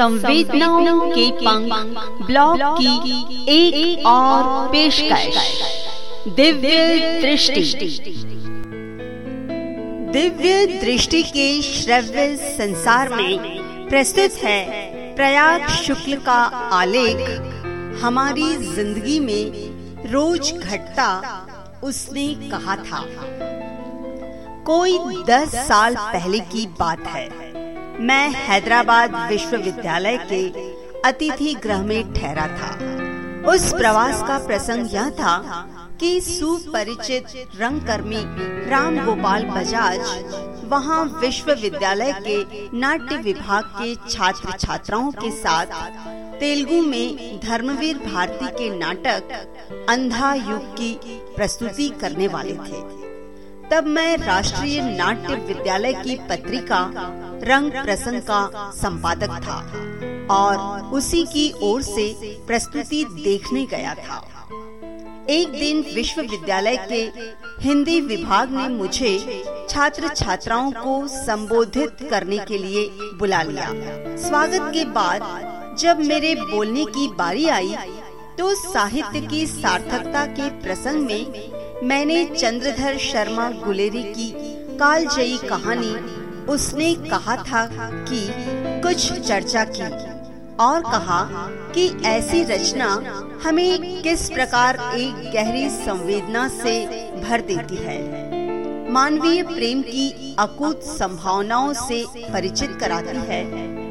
संवेदनाओं के पंख ब्लॉग की एक, एक और पेशकश। दिव्य दृष्टि। दिव्य दृष्टि के श्रव्य संसार में प्रस्तुत है प्रयाग शुक्ल का आलेख। हमारी ज़िंदगी में रोज घटता उसने कहा था। कोई दस साल पहले की बात है। मैं हैदराबाद विश्वविद्यालय के अतिथि गृह में ठहरा था। उस प्रवास का प्रसंग यह था कि सुपरिचित रंगकर्मी राम गोपाल बजाज वहाँ विश्वविद्यालय के नाट्य विभाग के छात्र छात्राओं के साथ तेलुगु में धर्मवीर भारती के नाटक अंधा युग की प्रस्तुति करने वाले थे। तब मैं राष्ट्रीय नाट्य विद्यालय की पत्रिका रंग प्रसंग का संपादक था और उसी की ओर से प्रस्तुति देखने गया था। एक दिन विश्वविद्यालय के हिंदी विभाग ने मुझे छात्र छात्राओं को संबोधित करने के लिए बुला लिया। स्वागत के बाद जब मेरे बोलने की बारी आई तो साहित्य की सार्थकता के प्रसंग में मैंने चंद्रधर शर्मा गुलेरी की कालजयी कहानी उसने कहा था कि कुछ चर्चा की और कहा कि ऐसी रचना हमें किस प्रकार एक गहरी संवेदना से भर देती है। मानवीय प्रेम की अकूत संभावनाओं से परिचित कराती है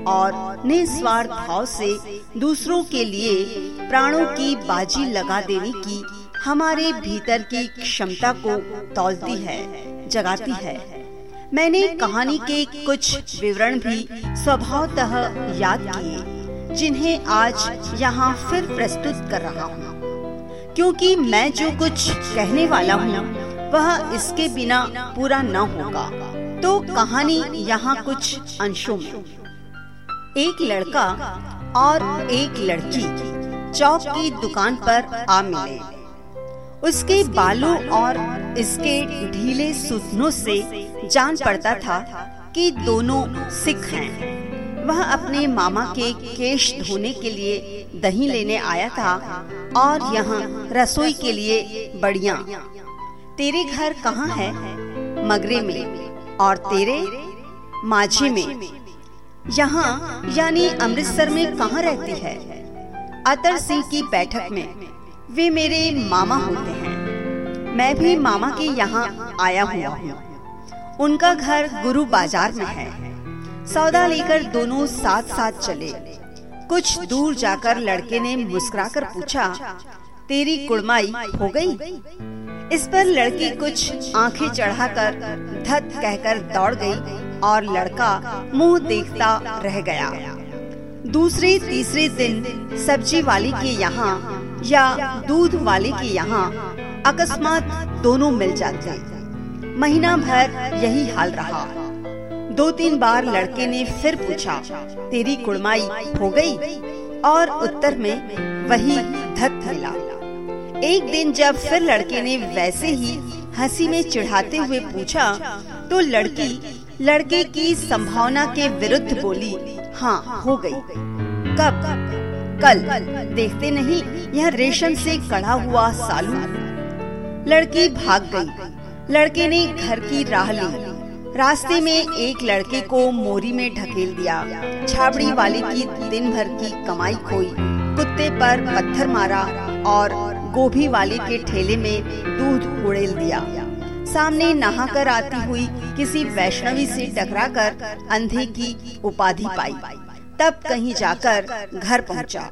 और निस्वार्थ भाव से दूसरों के लिए प्राणों की बाजी लगा देने की हमारे भीतर की क्षमता को तौलती है, जगाती है। मैंने कहानी के कुछ विवरण भी स्वभावतः याद किए जिन्हें आज यहाँ फिर प्रस्तुत कर रहा हूँ। क्योंकि मैं जो कुछ कहने वाला हूँ वह इसके बिना पूरा न होगा। तो कहानी यहाँ कुछ अंशों में। एक लड़का और एक लड़की चौक की दुकान पर आ मिले। उसके बालों और इसके ढीले सुथनों से जान पड़ता था कि दोनों सिख हैं। वह अपने मामा के केश धोने के लिए दही लेने आया था और यहाँ रसोई के लिए बढ़िया तेरे घर कहाँ है? मगरे में। और तेरे? माझे में। यहाँ, यानी अमृतसर में कहाँ रहती है? अतर सिंह की बैठक में वे मेरे मामा होते हैं। मैं भी मामा के यहाँ आया हुआ हूँ। उनका घर गुरु बाज़ार में है। सौदा लेकर दोनों साथ साथ चले। कुछ दूर जाकर लड़के ने मुस्कुराकर पूछा, तेरी कुड़माई हो गई? इस पर लड़की कुछ आँखें चढ़ाकर धत कहकर दौड़ गई और लड़का मुँह देखता रह गया। दूसरे, तीसरे दिन सब्ज़ी वाले के यहाँ या दूध वाले के यहाँ अकस्मात दोनों मिल जाते। महीना भर यही हाल रहा। दो तीन बार लड़के ने फिर पूछा, तेरी कुड़माई हो गई? और उत्तर में, वही धत मिला। एक दिन जब फिर लड़के ने वैसे ही हँसी में चिढ़ाते हुए पूछा तो लड़की, लड़के की संभावना के विरुद्ध बोली हाँ हो गई। कब? कल। देखते नहीं, यह रेशम से कढ़ा हुआ सालू। लड़की भाग गई। लड़के ने घर की राह ली। रास्ते में एक लड़के को मोरी में ढकेल दिया। छाबड़ी वाले की दिन भर की कमाई खोई। कुत्ते पर पत्थर मारा और गोभी वाले के ठेले में दूध उड़ेल दिया। सामने नहाकर आती हुई किसी वैष्णवी से टकराकर अंधे की उपाधि पाई। तब कहीं जाकर घर पहुँचा।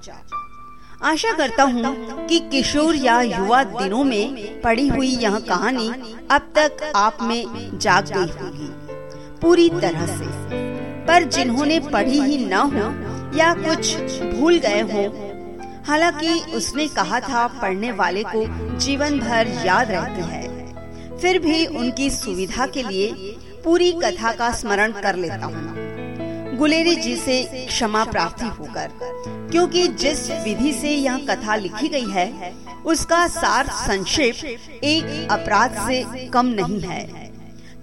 आशा करता हूँ कि किशोर या युवा दिनों में पढ़ी हुई यह कहानी अब तक आप में जाग गई होगी, पूरी तरह से। पर जिन्होंने पढ़ी ही न हो या कुछ भूल गए हो, हालाँकि उसने कहा था पढ़ने वाले को जीवन भर याद रहती है, फिर भी उनकी सुविधा के लिए पूरी कथा का स्मरण कर लेता हूँ। गुलेरी जी से क्षमा प्राप्ति होकर, क्योंकि जिस विधि से यह कथा लिखी गई है, उसका सार संक्षेप एक अपराध से कम नहीं है।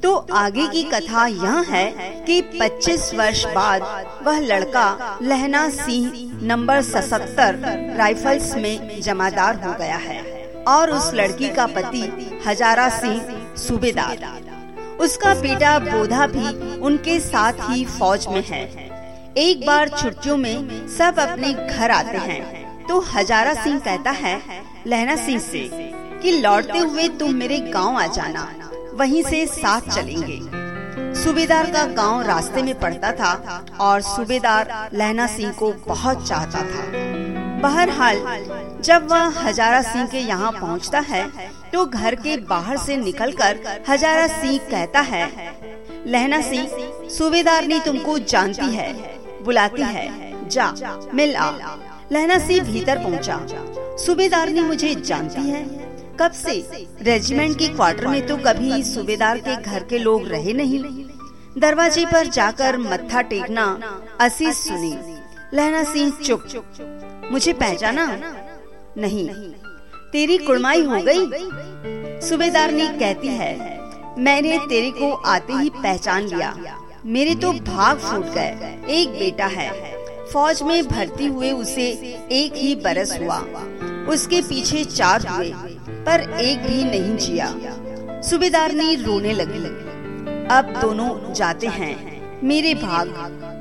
तो आगे की कथा यह है कि 25 वर्ष बाद वह लड़का लहना सिंह नंबर सतर राइफल्स में जमादार हो गया है और उस लड़की का पति हजारा सिंह सूबेदार। उसका बेटा बोधा भी उनके साथ ही फौज में है। एक बार छुट्टियों में सब अपने घर आते हैं। तो हजारा सिंह कहता है, लहना सिंह से, कि लौटते हुए तुम मेरे गाँव आ जाना। वहीं से साथ चलेंगे। सूबेदार का गाँव रास्ते में पड़ता था और सूबेदार लहना सिंह को बहुत चाहता था। बहरहाल, जब वह हजारा सिंह के यहाँ पहुँचता है तो घर के बाहर से निकलकर हजारा सिंह कहता है, लहना सिंह, सूबेदार ने तुमको जानती है, बुलाती है, जा, मिल आ। लहना सिंह भीतर पहुँचा। सूबेदार ने मुझे जानती है? कब से? रेजिमेंट की क्वार्टर में तो कभी सूबेदार के घर के लोग रहे नहीं। दरवाजे पर जाकर मत्था टेकना असीस सुनी। लहना सिंह चुप। मुझे पहचाना। नहीं। तेरी कुड़माई हो गई। सूबेदार ने कहती है मैंने तेरे को आते ही पहचान लिया। मेरे तो भाग फूट गए। एक बेटा है। फौज में भर्ती हुए उसे एक ही बरस हुआ। उसके पीछे चार हुए पर एक भी नहीं जिया। सूबेदार ने रोने लगी। अब दोनों जाते हैं। मेरे भाग।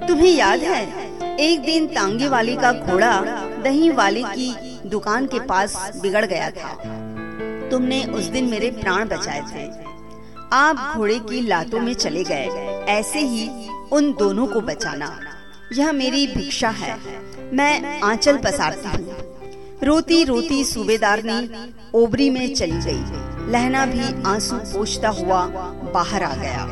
तुम्हें याद है? एक दिन तांगे वाले का घोड़ा दही वाले की दुकान के पास बिगड़ गया था। तुमने उस दिन मेरे प्राण बचाए थे। आप घोड़े की लातों में चले गए। ऐसे ही उन दोनों को बचाना। यह मेरी भिक्षा है। मैं आंचल पसारती हूँ। रोती रोती सूबेदार ने ओबरी में चली गई। लहना भी आँसू पोछता हुआ बाहर आ गया।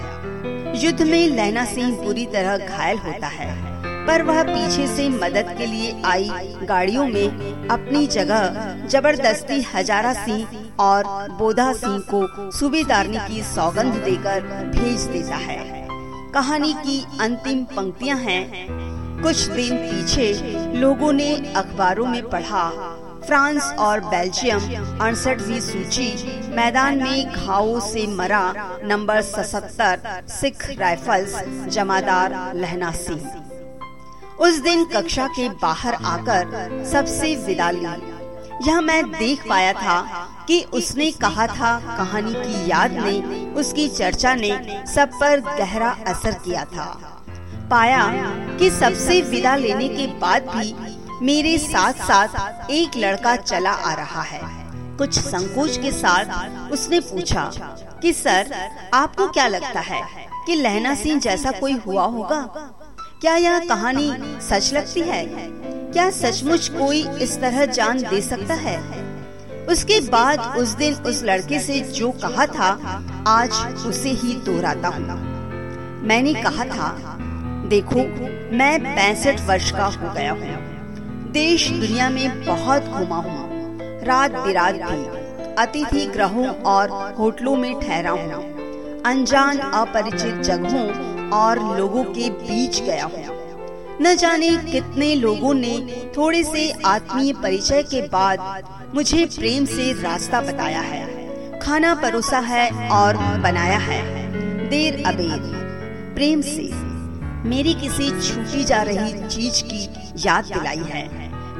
युद्ध में लहना सिंह बुरी तरह घायल होता है। पर वह पीछे से मदद के लिए आई गाड़ियों में अपनी जगह, ज़बरदस्ती हजारा सिंह और बोधा सिंह को सूबेदारनी की सौगंध देकर भेज देता है। कहानी की अंतिम पंक्तियाँ हैं। कुछ दिन पीछे लोगों ने अखबारों में पढ़ा, फ्रांस और बेल्जियम अड़सठवी सूची मैदान में घावों से मरा नंबर सतर सिख राइफल्स जमादार लहना सिंह। उस दिन कक्षा के बाहर आकर सबसे विदा ली यह मैं देख पाया था कि उसने कहा था कहानी की याद ने उसकी चर्चा ने सब पर गहरा असर किया था। पाया कि सबसे विदा लेने के बाद भी मेरे साथ साथ एक लड़का चला आ रहा है। कुछ संकोच के साथ उसने पूछा कि, सर, आपको क्या लगता है कि लहना सिंह जैसा कोई हुआ होगा? क्या यह कहानी सच लगती है? क्या सचमुच कोई इस तरह जान दे सकता है? उसके बाद उस दिन उस लड़के से जो कहा था, आज उसे ही दोहराता हूँ। मैंने कहा था, देखो, मैं पैंसठ वर्ष का हो गया हूँ। देश दुनिया में बहुत घुमा हूँ। रात बिरात भी, अतिथि ग्रहों और होटलों में ठहरा हूँ। अनजान अपरिचित जगहों और लोगों के बीच गया हूँ। न जाने कितने लोगों ने थोड़े से आत्मीय परिचय के बाद मुझे प्रेम से रास्ता बताया है। खाना परोसा है और बनाया है। देर अबेर। प्रेम से मेरी किसी छूटी जा रही चीज़ की याद दिलाई है।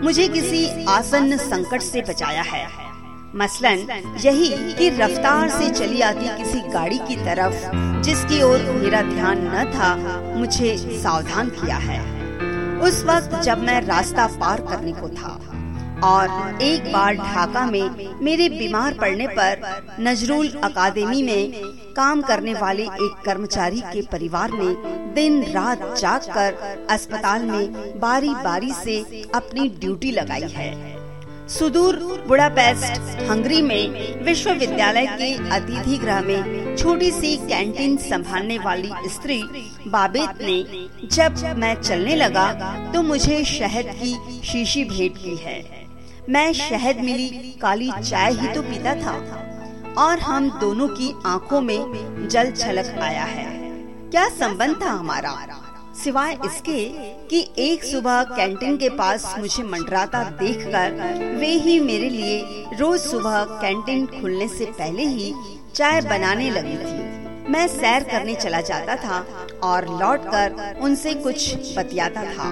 मुझे किसी आसन्न संकट से बचाया है। मसलन, यही कि रफ्तार से चली आती किसी गाड़ी की तरफ़, जिसकी ओर मेरा ध्यान न था, मुझे सावधान किया है। उस वक्त जब मैं रास्ता पार करने को था, और एक बार ढाका में मेरे बीमार पड़ने पर नजरुल अकादमी में काम करने वाले एक कर्मचारी के परिवार ने दिन रात जाग कर अस्पताल में बारी बारी से अपनी ड्यूटी लगाई है। सुदूर बुडापेस्ट, हंगरी में विश्वविद्यालय के अतिथि गृह में छोटी सी कैंटीन संभालने वाली स्त्री बाबेत ने, जब मैं चलने लगा तो मुझे शहद की शीशी भेंट की है। मैं शहद मिली, काली चाय ही तो पीता था। और हम दोनों की आँखों में जल छलक आया है। क्या संबंध था हमारा? सिवाय इसके कि एक सुबह कैंटीन के पास मुझे मंडराता देखकर वे ही मेरे लिए रोज सुबह कैंटीन खुलने से पहले ही चाय बनाने लगी थी। मैं सैर करने चला जाता था और लौटकर उनसे कुछ बतियाता था।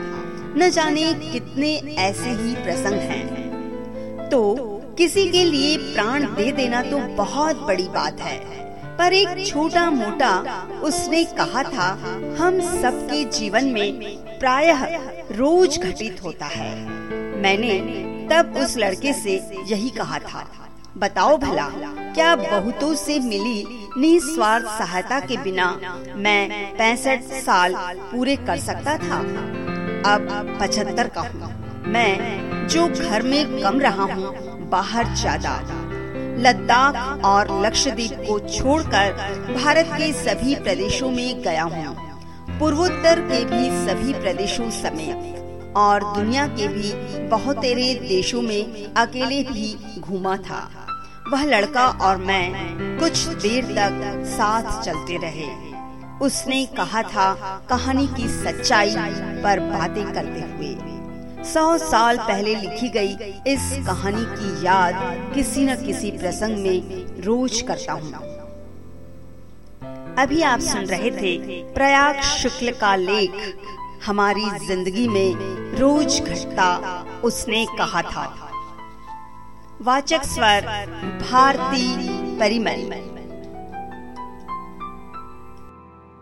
न जाने कितने ऐसे ही प्रसंग हैं। तो किसी के लिए प्राण दे देना तो बहुत बड़ी बात है। पर एक छोटा मोटा उसने कहा था, हम सबके जीवन में प्रायः रोज घटित होता है। मैंने तब उस लड़के से यही कहा था, बताओ भला, क्या बहुतों से मिली निस्वार्थ सहायता के बिना मैं पैंसठ साल पूरे कर सकता था? अब पचहत्तर का हूँ मैं जो घर में कम रहा हूँ, बाहर ज़्यादा। लद्दाख और लक्षद्वीप को छोड़कर भारत के सभी प्रदेशों में गया हूँ। पूर्वोत्तर के भी सभी प्रदेशों समेत और दुनिया के भी बहुत देशों में अकेले भी घूमा था। वह लड़का और मैं कुछ देर तक साथ चलते रहे। उसने कहा था कहानी की सच्चाई पर बातें करते हुए। सौ साल पहले लिखी गई इस कहानी की याद किसी न किसी प्रसंग में रोज करता हूँ। अभी आप सुन रहे थे प्रयाग शुक्ल का लेख, हमारी ज़िंदगी में रोज घटता उसने कहा था। वाचक स्वर, भारती परिमल।